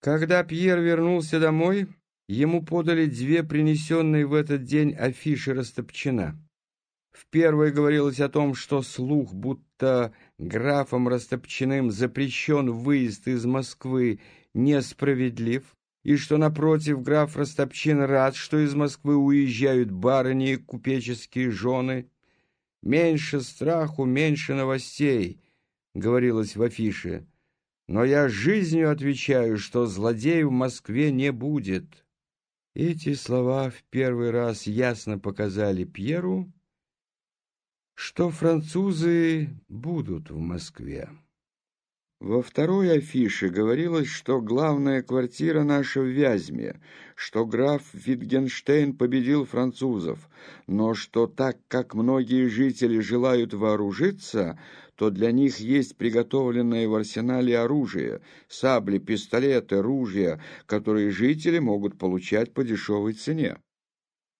Когда Пьер вернулся домой, ему подали две принесенные в этот день афиши Растопчина. В первой говорилось о том, что слух, будто графом Растопчиным запрещен выезд из Москвы, несправедлив, и что, напротив, граф Растопчин рад, что из Москвы уезжают барыни и купеческие жены. «Меньше страху, меньше новостей», — говорилось в афише. «Но я жизнью отвечаю, что злодей в Москве не будет». Эти слова в первый раз ясно показали Пьеру, что французы будут в Москве. Во второй афише говорилось, что главная квартира наша в Вязьме, что граф Витгенштейн победил французов, но что так как многие жители желают вооружиться, то для них есть приготовленное в арсенале оружие, сабли, пистолеты, ружья, которые жители могут получать по дешевой цене.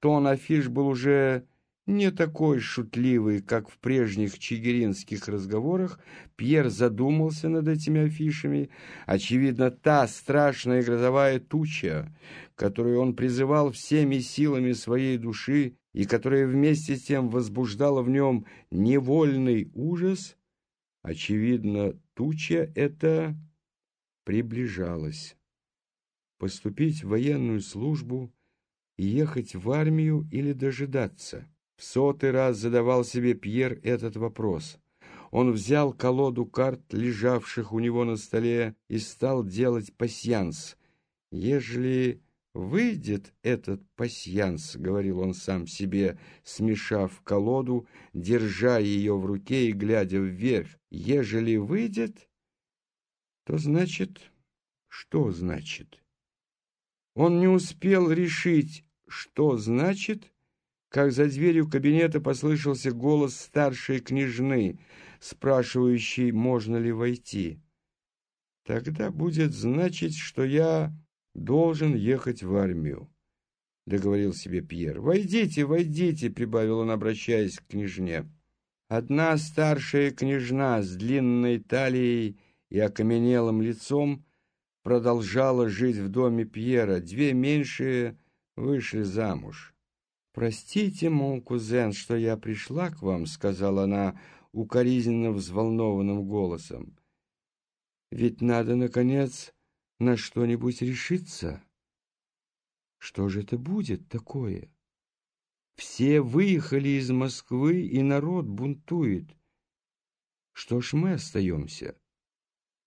Тон афиш был уже не такой шутливый, как в прежних чигиринских разговорах, Пьер задумался над этими афишами. Очевидно, та страшная грозовая туча, которую он призывал всеми силами своей души и которая вместе с тем возбуждала в нем невольный ужас, очевидно, туча эта приближалась. Поступить в военную службу и ехать в армию или дожидаться — в сотый раз задавал себе Пьер этот вопрос. Он взял колоду карт, лежавших у него на столе, и стал делать пасьянс. «Ежели выйдет этот пасьянс», — говорил он сам себе, смешав колоду, держа ее в руке и глядя вверх, «ежели выйдет, то значит...» «Что значит?» Он не успел решить, что значит, как за дверью кабинета послышался голос старшей княжны, спрашивающей, можно ли войти. «Тогда будет значить, что я должен ехать в армию», — договорил себе Пьер. «Войдите, войдите», — прибавил он, обращаясь к княжне. Одна старшая княжна с длинной талией и окаменелым лицом продолжала жить в доме Пьера, две меньшие вышли замуж. «Простите, мой кузен, что я пришла к вам», — сказала она укоризненно взволнованным голосом. «Ведь надо, наконец, на что-нибудь решиться. Что же это будет такое? Все выехали из Москвы, и народ бунтует. Что ж мы остаемся?»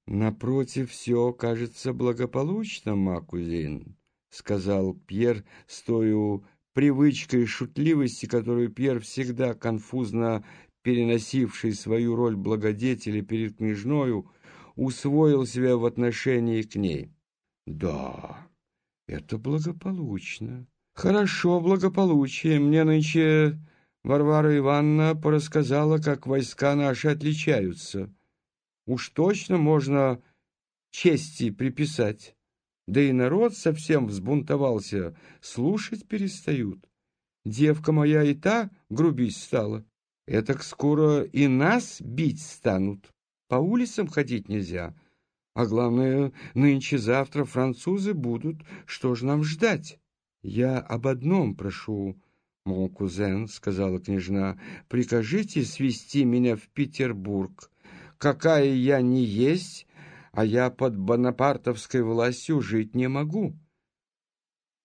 «Напротив, все кажется благополучно, Макузин», — сказал Пьер, стоя у привычкой шутливости, которую Пьер всегда конфузно переносивший свою роль благодетеля перед княжною, усвоил себя в отношении к ней. «Да, это благополучно. Хорошо, благополучие. Мне нынче Варвара Ивановна порассказала, как войска наши отличаются. Уж точно можно чести приписать». Да и народ совсем взбунтовался, слушать перестают. Девка моя и та грубить стала. Этак скоро и нас бить станут. По улицам ходить нельзя. А главное, нынче-завтра французы будут. Что ж нам ждать? Я об одном прошу, мой кузен, — сказала княжна, — прикажите свести меня в Петербург. Какая я не есть, а я под бонапартовской властью жить не могу.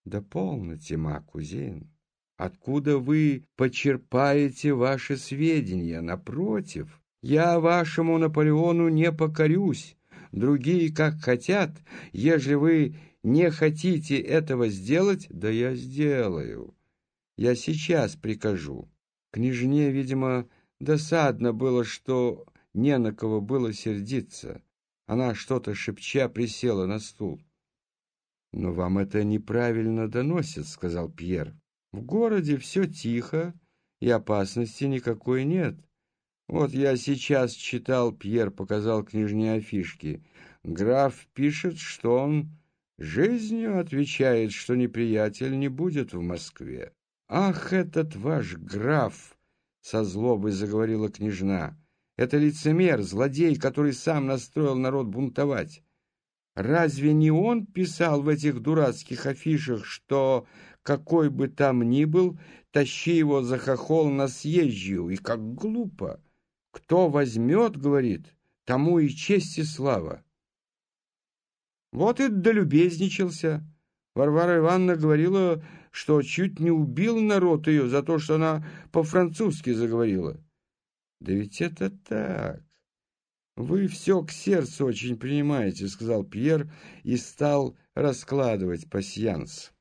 Да полноте, ма, кузин. Откуда вы почерпаете ваши сведения? Напротив, я вашему Наполеону не покорюсь. Другие как хотят. Ежели вы не хотите этого сделать, да я сделаю. Я сейчас прикажу. Княжне, видимо, досадно было, что не на кого было сердиться. Она что-то шепча присела на стул. «Но вам это неправильно доносит», — сказал Пьер. «В городе все тихо, и опасности никакой нет. Вот я сейчас читал, Пьер показал княжне афишки. Граф пишет, что он жизнью отвечает, что неприятель не будет в Москве. «Ах, этот ваш граф!» — со злобой заговорила княжна. Это лицемер, злодей, который сам настроил народ бунтовать. Разве не он писал в этих дурацких афишах, что какой бы там ни был, тащи его за хохол на съезжию, и как глупо. Кто возьмет, говорит, тому и честь и слава. Вот и долюбезничался. Варвара Ивановна говорила, что чуть не убил народ ее за то, что она по-французски заговорила. Да ведь это так. Вы все к сердцу очень принимаете, сказал Пьер и стал раскладывать пасьянс.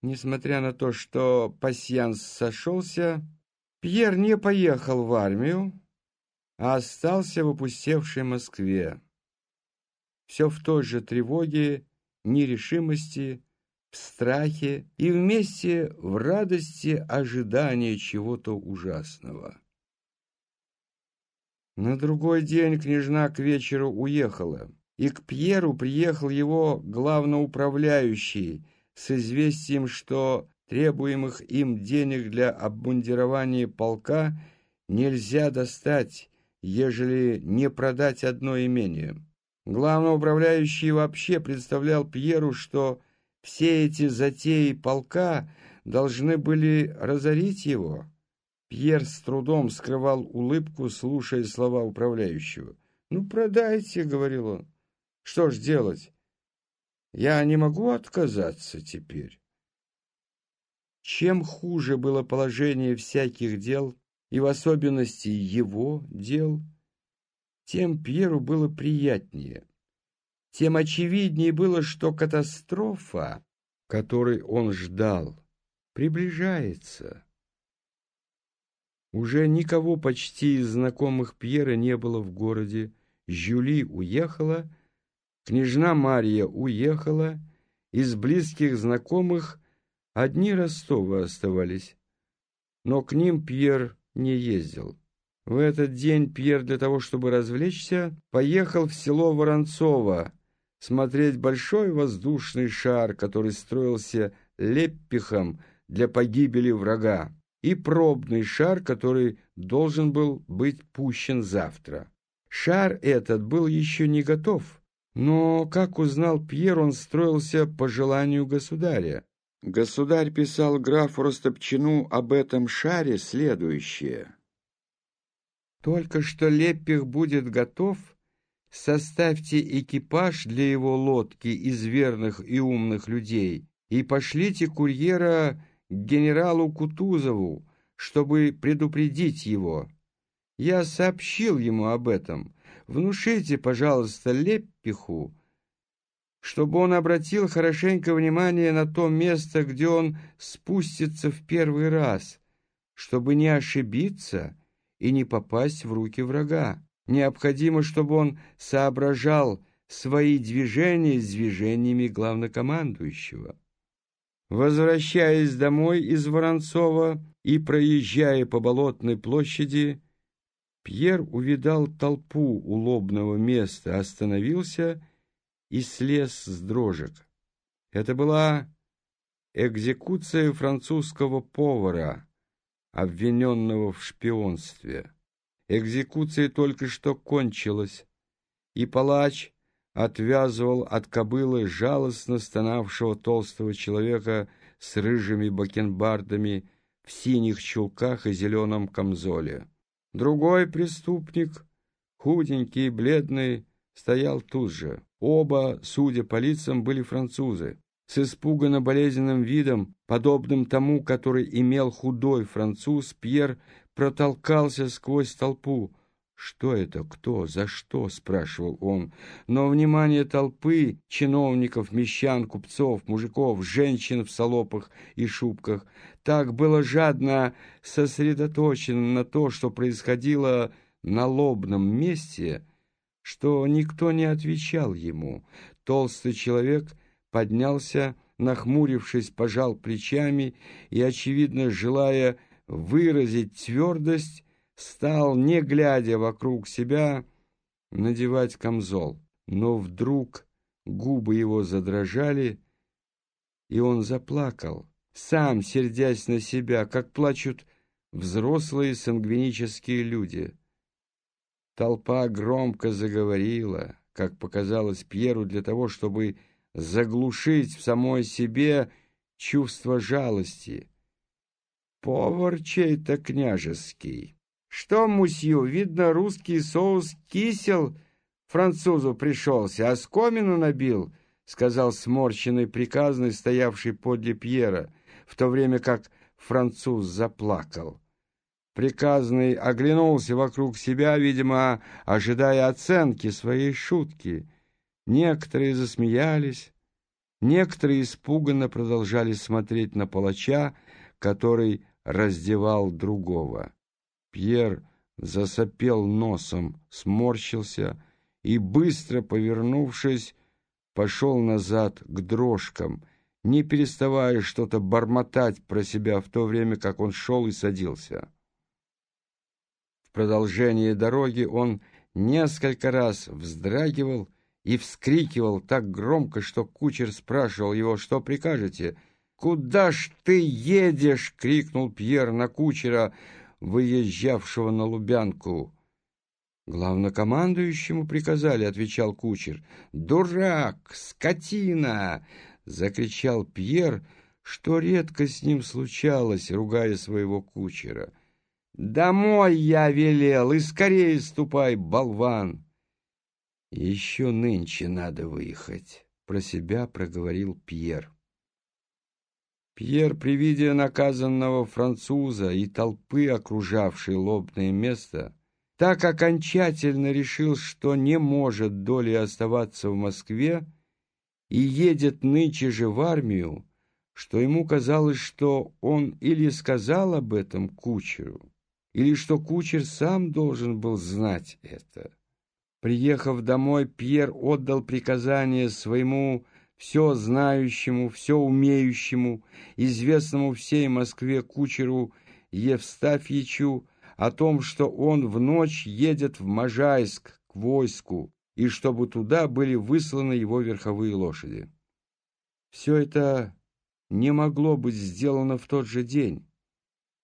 Несмотря на то, что пасьянс сошелся, Пьер не поехал в армию, а остался в опустевшей Москве. Все в той же тревоге, нерешимости, в страхе и вместе в радости ожидания чего-то ужасного. На другой день княжна к вечеру уехала, и к Пьеру приехал его главноуправляющий с известием, что требуемых им денег для обмундирования полка нельзя достать, ежели не продать одно имение. Главноуправляющий вообще представлял Пьеру, что все эти затеи полка должны были разорить его. Пьер с трудом скрывал улыбку, слушая слова управляющего. «Ну, продайте», — говорил он. «Что ж делать? Я не могу отказаться теперь». Чем хуже было положение всяких дел, и в особенности его дел, тем Пьеру было приятнее тем очевиднее было, что катастрофа, которой он ждал, приближается. Уже никого почти из знакомых Пьера не было в городе. Жюли уехала, княжна Мария уехала, из близких знакомых одни Ростовы оставались. Но к ним Пьер не ездил. В этот день Пьер для того, чтобы развлечься, поехал в село Воронцово, смотреть большой воздушный шар, который строился леппихом для погибели врага, и пробный шар, который должен был быть пущен завтра. Шар этот был еще не готов, но, как узнал Пьер, он строился по желанию государя. Государь писал графу Ростопчину об этом шаре следующее. «Только что леппих будет готов, составьте экипаж для его лодки из верных и умных людей и пошлите курьера к генералу Кутузову, чтобы предупредить его. Я сообщил ему об этом. Внушите, пожалуйста, Леппиху, чтобы он обратил хорошенько внимание на то место, где он спустится в первый раз, чтобы не ошибиться и не попасть в руки врага. Необходимо, чтобы он соображал свои движения с движениями главнокомандующего. Возвращаясь домой из Воронцова и проезжая по Болотной площади, Пьер увидал толпу у лобного места, остановился и слез с дрожек. Это была экзекуция французского повара, обвиненного в шпионстве. Экзекуция только что кончилась, и палач отвязывал от кобылы жалостно стонавшего толстого человека с рыжими бакенбардами в синих чулках и зеленом камзоле. Другой преступник, худенький и бледный, стоял тут же. Оба, судя по лицам, были французы. С испуганно болезненным видом, подобным тому, который имел худой француз, Пьер протолкался сквозь толпу. «Что это? Кто? За что?» — спрашивал он. Но внимание толпы, чиновников, мещан, купцов, мужиков, женщин в салопах и шубках, так было жадно сосредоточено на то, что происходило на лобном месте, что никто не отвечал ему. Толстый человек поднялся, нахмурившись, пожал плечами и, очевидно, желая выразить твердость, стал, не глядя вокруг себя, надевать камзол. Но вдруг губы его задрожали, и он заплакал, сам сердясь на себя, как плачут взрослые сангвинические люди. Толпа громко заговорила. как показалось Пьеру, для того, чтобы заглушить в самой себе чувство жалости. Повар чей-то княжеский. Что, мусью, видно, русский соус кисел французу пришелся, а скомину набил, сказал сморщенный приказный, стоявший подле Пьера, в то время как француз заплакал. Приказный оглянулся вокруг себя, видимо, ожидая оценки своей шутки. Некоторые засмеялись, некоторые испуганно продолжали смотреть на палача, который раздевал другого. Пьер засопел носом, сморщился и, быстро повернувшись, пошел назад к дрожкам, не переставая что-то бормотать про себя в то время, как он шел и садился. Продолжении дороги он несколько раз вздрагивал и вскрикивал так громко, что кучер спрашивал его, что прикажете. «Куда ж ты едешь?» — крикнул Пьер на кучера, выезжавшего на Лубянку. «Главнокомандующему приказали», — отвечал кучер. «Дурак! Скотина!» — закричал Пьер, что редко с ним случалось, ругая своего кучера. Домой я велел, и скорее ступай, болван. Еще нынче надо выехать, про себя проговорил Пьер. Пьер при виде наказанного француза и толпы, окружавшей лобное место, так окончательно решил, что не может долей оставаться в Москве и едет нынче же в армию, что ему казалось, что он или сказал об этом кучеру, или что кучер сам должен был знать это. Приехав домой, Пьер отдал приказание своему все знающему, все умеющему, известному всей Москве кучеру Евстафьичу о том, что он в ночь едет в Можайск к войску, и чтобы туда были высланы его верховые лошади. Все это не могло быть сделано в тот же день,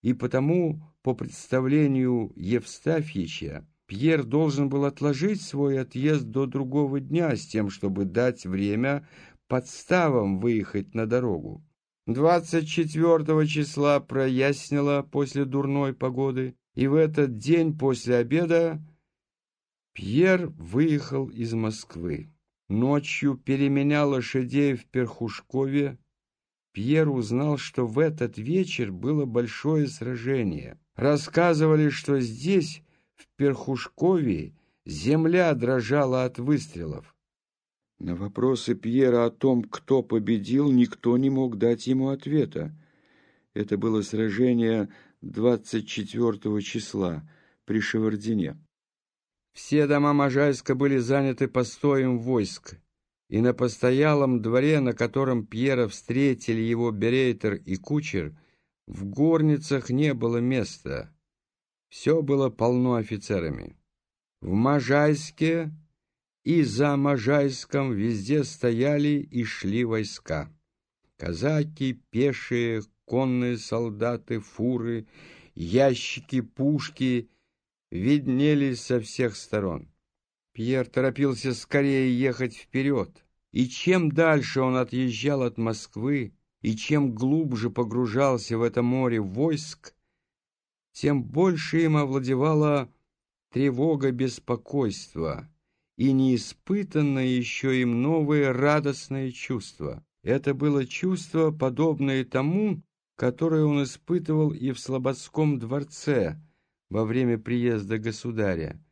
и потому по представлению Евстафьича, Пьер должен был отложить свой отъезд до другого дня с тем, чтобы дать время подставам выехать на дорогу. 24 числа прояснило после дурной погоды, и в этот день после обеда Пьер выехал из Москвы. Ночью, переменяя лошадей в Перхушкове, Пьер узнал, что в этот вечер было большое сражение. Рассказывали, что здесь, в Перхушкове, земля дрожала от выстрелов. На вопросы Пьера о том, кто победил, никто не мог дать ему ответа. Это было сражение 24 числа при Шевардине. Все дома Можайска были заняты постоем войск, и на постоялом дворе, на котором Пьера встретили его берейтер и кучер, в горницах не было места. Все было полно офицерами. В Можайске и за Можайском везде стояли и шли войска. Казаки, пешие, конные солдаты, фуры, ящики, пушки виднелись со всех сторон. Пьер торопился скорее ехать вперед, и чем дальше он отъезжал от Москвы, и чем глубже погружался в это море войск, тем больше им овладевала тревога беспокойства и неиспытанное еще им новое радостное чувство. Это было чувство, подобное тому, которое он испытывал и в Слободском дворце во время приезда государя.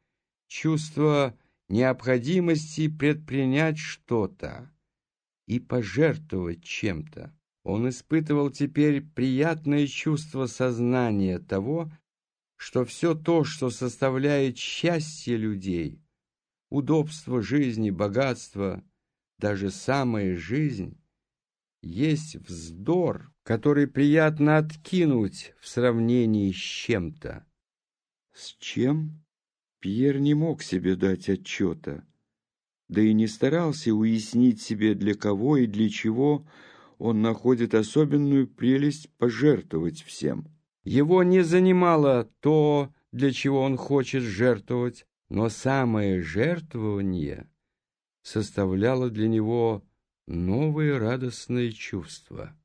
Чувство необходимости предпринять что-то и пожертвовать чем-то. Он испытывал теперь приятное чувство сознания того, что все то, что составляет счастье людей, удобство жизни, богатство, даже самая жизнь, есть вздор, который приятно откинуть в сравнении с чем-то. С чем? Пьер не мог себе дать отчета, да и не старался уяснить себе, для кого и для чего он находит особенную прелесть пожертвовать всем. Его не занимало то, для чего он хочет жертвовать, но самое жертвование составляло для него новые радостные чувства.